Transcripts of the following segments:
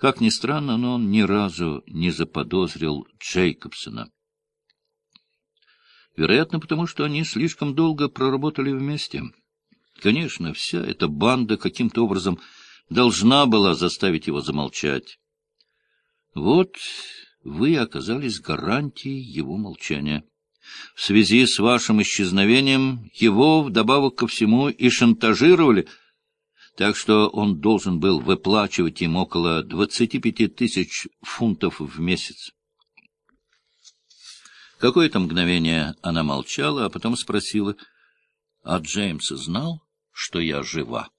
Как ни странно, но он ни разу не заподозрил Джейкобсона. Вероятно, потому что они слишком долго проработали вместе. Конечно, вся эта банда каким-то образом должна была заставить его замолчать. Вот вы оказались гарантией его молчания. В связи с вашим исчезновением его, вдобавок ко всему, и шантажировали, так что он должен был выплачивать им около двадцати пяти тысяч фунтов в месяц. Какое-то мгновение она молчала, а потом спросила, а Джеймс знал, что я жива?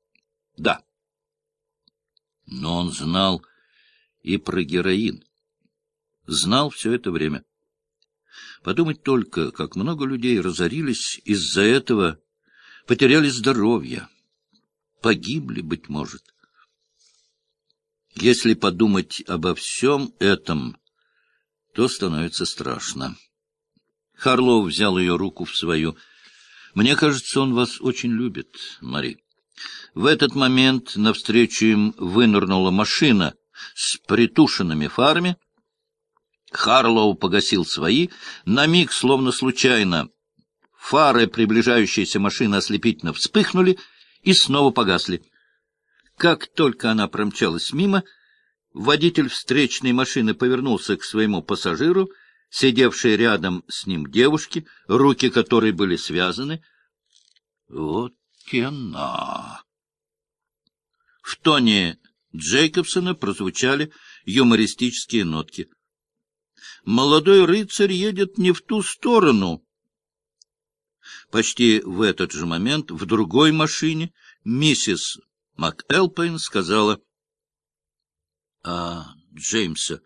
— Да. Но он знал и про героин. Знал все это время. Подумать только, как много людей разорились из-за этого, потеряли здоровье, погибли, быть может. Если подумать обо всем этом, то становится страшно. Харлоу взял ее руку в свою. «Мне кажется, он вас очень любит, Мари». В этот момент навстречу им вынырнула машина с притушенными фарами. Харлоу погасил свои, на миг, словно случайно. Фары приближающейся машины ослепительно вспыхнули и снова погасли. Как только она промчалась мимо, водитель встречной машины повернулся к своему пассажиру, сидевшей рядом с ним девушке, руки которой были связаны. Вот тена! В тоне Джейкобсона прозвучали юмористические нотки. «Молодой рыцарь едет не в ту сторону». Почти в этот же момент в другой машине миссис МакЭлпайн сказала, «А Джеймса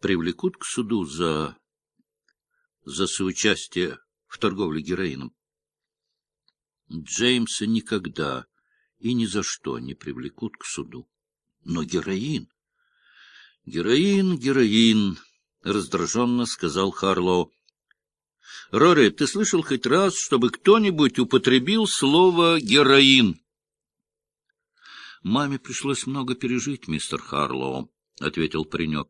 привлекут к суду за... за соучастие в торговле героином?» Джеймса никогда и ни за что не привлекут к суду. Но героин... — Героин, героин, — раздраженно сказал Харлоу. — Рори, ты слышал хоть раз, чтобы кто-нибудь употребил слово «героин»? — Маме пришлось много пережить, мистер Харлоу, — ответил паренек.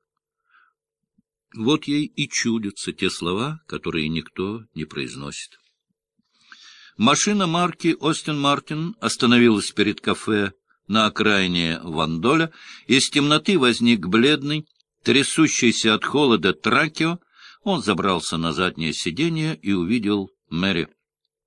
Вот ей и чудятся те слова, которые никто не произносит. Машина марки «Остин Мартин» остановилась перед кафе на окраине Вандоля. Из темноты возник бледный, трясущийся от холода Тракио. Он забрался на заднее сиденье и увидел Мэри.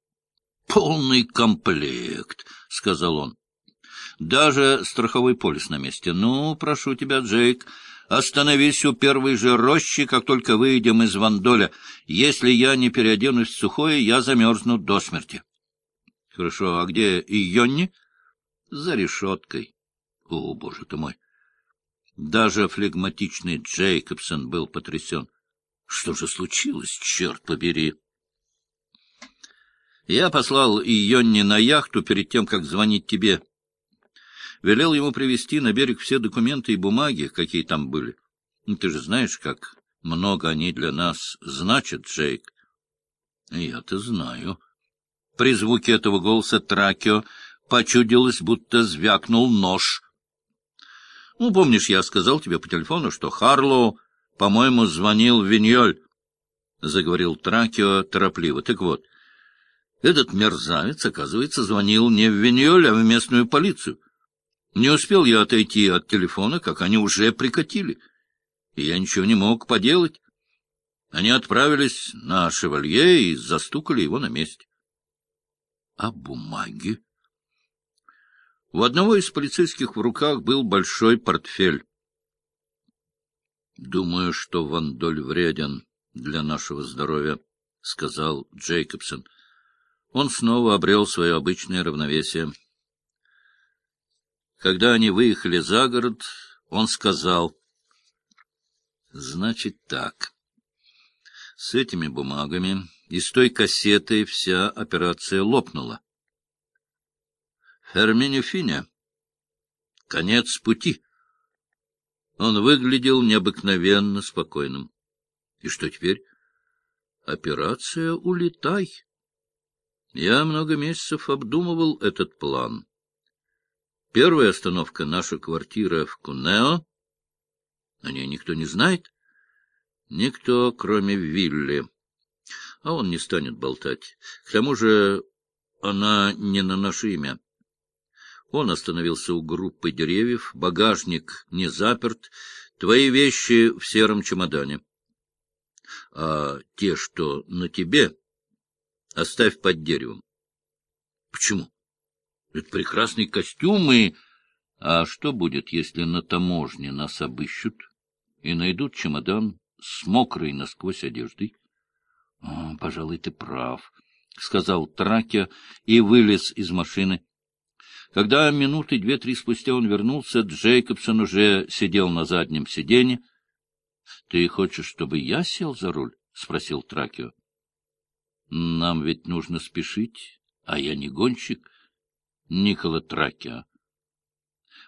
— Полный комплект, — сказал он. — Даже страховой полис на месте. Ну, прошу тебя, Джейк, остановись у первой же рощи, как только выйдем из Вандоля. Если я не переоденусь в сухое, я замерзну до смерти. — Хорошо, а где Йонни? — За решеткой. О, боже ты мой! Даже флегматичный Джейкобсон был потрясен. Что же случилось, черт побери? Я послал Йонни на яхту перед тем, как звонить тебе. Велел ему привезти на берег все документы и бумаги, какие там были. Ты же знаешь, как много они для нас значат, Джейк. Я-то знаю. При звуке этого голоса Тракио почудилось, будто звякнул нож. Ну, помнишь, я сказал тебе по телефону, что Харлоу, по-моему, звонил Виньоль, — заговорил Тракио торопливо. Так вот, этот мерзавец, оказывается, звонил не в Виньоль, а в местную полицию. Не успел я отойти от телефона, как они уже прикатили, и я ничего не мог поделать. Они отправились на шевалье и застукали его на месте. — А бумаги? У одного из полицейских в руках был большой портфель. — Думаю, что Вандоль вреден для нашего здоровья, — сказал Джейкобсон. Он снова обрел свое обычное равновесие. Когда они выехали за город, он сказал, — Значит так, с этими бумагами и с той кассетой вся операция лопнула. Ферминю Финя. Конец пути. Он выглядел необыкновенно спокойным. И что теперь? Операция «Улетай». Я много месяцев обдумывал этот план. Первая остановка — наша квартира в Кунео. О ней никто не знает. Никто, кроме Вилли. А он не станет болтать. К тому же она не на наше имя. Он остановился у группы деревьев, багажник не заперт, твои вещи в сером чемодане. А те, что на тебе, оставь под деревом. Почему? Это прекрасный костюм и... А что будет, если на таможне нас обыщут и найдут чемодан с мокрой насквозь одеждой? — Пожалуй, ты прав, — сказал Тракя и вылез из машины. Когда минуты две-три спустя он вернулся, Джейкобсон уже сидел на заднем сиденье. — Ты хочешь, чтобы я сел за руль? — спросил Тракио. — Нам ведь нужно спешить, а я не гонщик. Никола Тракио.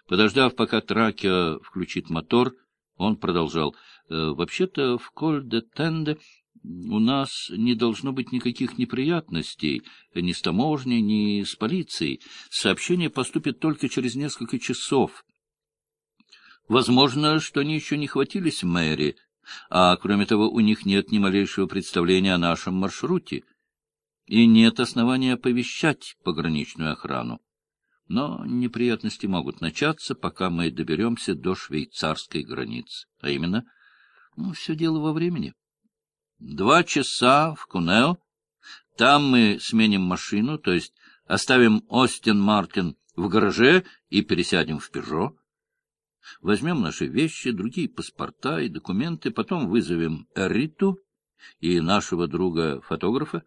Подождав, пока Тракио включит мотор, он продолжал. «Э, — Вообще-то в Коль-де-Тенде у нас не должно быть никаких неприятностей ни с таможней, ни с полицией. Сообщение поступит только через несколько часов. Возможно, что они еще не хватились мэри, а, кроме того, у них нет ни малейшего представления о нашем маршруте, и нет основания оповещать пограничную охрану. Но неприятности могут начаться, пока мы доберемся до швейцарской границы. А именно, ну, все дело во времени. Два часа в Кунео. Там мы сменим машину, то есть оставим Остин Мартин в гараже и пересядем в Пежо. Возьмем наши вещи, другие паспорта и документы, потом вызовем Эриту и нашего друга-фотографа.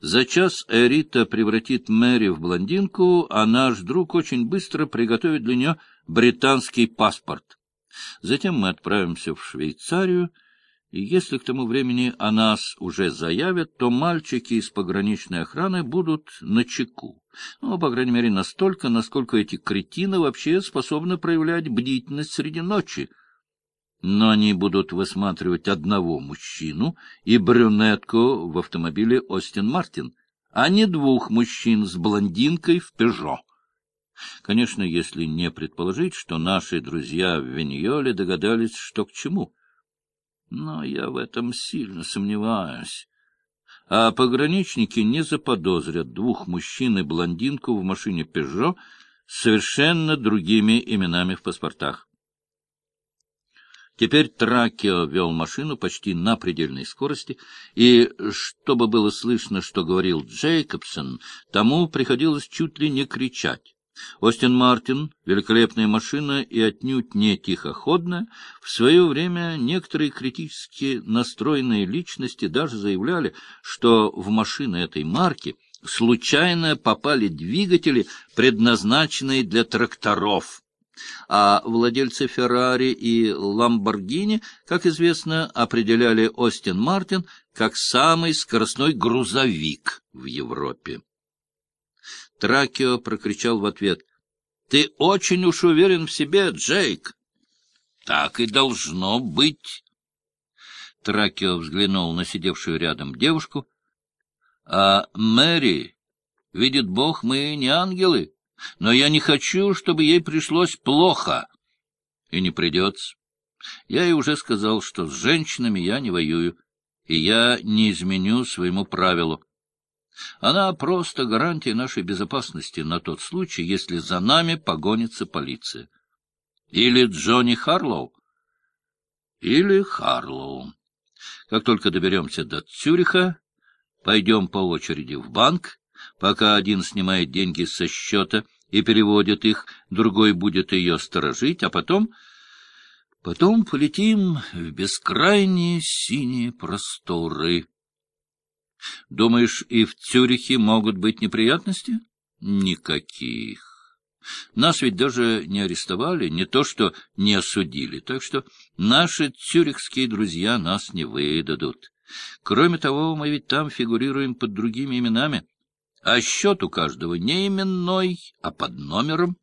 За час Эрита превратит Мэри в блондинку, а наш друг очень быстро приготовит для нее британский паспорт. Затем мы отправимся в Швейцарию, и если к тому времени о нас уже заявят, то мальчики из пограничной охраны будут на чеку. Ну, по крайней мере, настолько, насколько эти кретины вообще способны проявлять бдительность среди ночи. Но они будут высматривать одного мужчину и брюнетку в автомобиле Остин Мартин, а не двух мужчин с блондинкой в «Пежо». Конечно, если не предположить, что наши друзья в Виньоле догадались, что к чему — но я в этом сильно сомневаюсь. А пограничники не заподозрят двух мужчин и блондинку в машине «Пежо» с совершенно другими именами в паспортах. Теперь Тракио вел машину почти на предельной скорости, и, чтобы было слышно, что говорил Джейкобсон, тому приходилось чуть ли не кричать. Остин Мартин, великолепная машина и отнюдь не тихоходная, в свое время некоторые критически настроенные личности даже заявляли, что в машины этой марки случайно попали двигатели, предназначенные для тракторов. А владельцы Феррари и Ламборгини, как известно, определяли Остин Мартин как самый скоростной грузовик в Европе. Тракио прокричал в ответ. — Ты очень уж уверен в себе, Джейк. — Так и должно быть. Тракио взглянул на сидевшую рядом девушку. — А Мэри, видит Бог, мы не ангелы, но я не хочу, чтобы ей пришлось плохо. И не придется. Я ей уже сказал, что с женщинами я не воюю, и я не изменю своему правилу. Она просто гарантия нашей безопасности на тот случай, если за нами погонится полиция. Или Джонни Харлоу. Или Харлоу. Как только доберемся до Цюриха, пойдем по очереди в банк, пока один снимает деньги со счета и переводит их, другой будет ее сторожить, а потом... Потом полетим в бескрайние синие просторы. Думаешь, и в Цюрихе могут быть неприятности? Никаких. Нас ведь даже не арестовали, не то что не осудили, так что наши цюрихские друзья нас не выдадут. Кроме того, мы ведь там фигурируем под другими именами, а счет у каждого не именной, а под номером.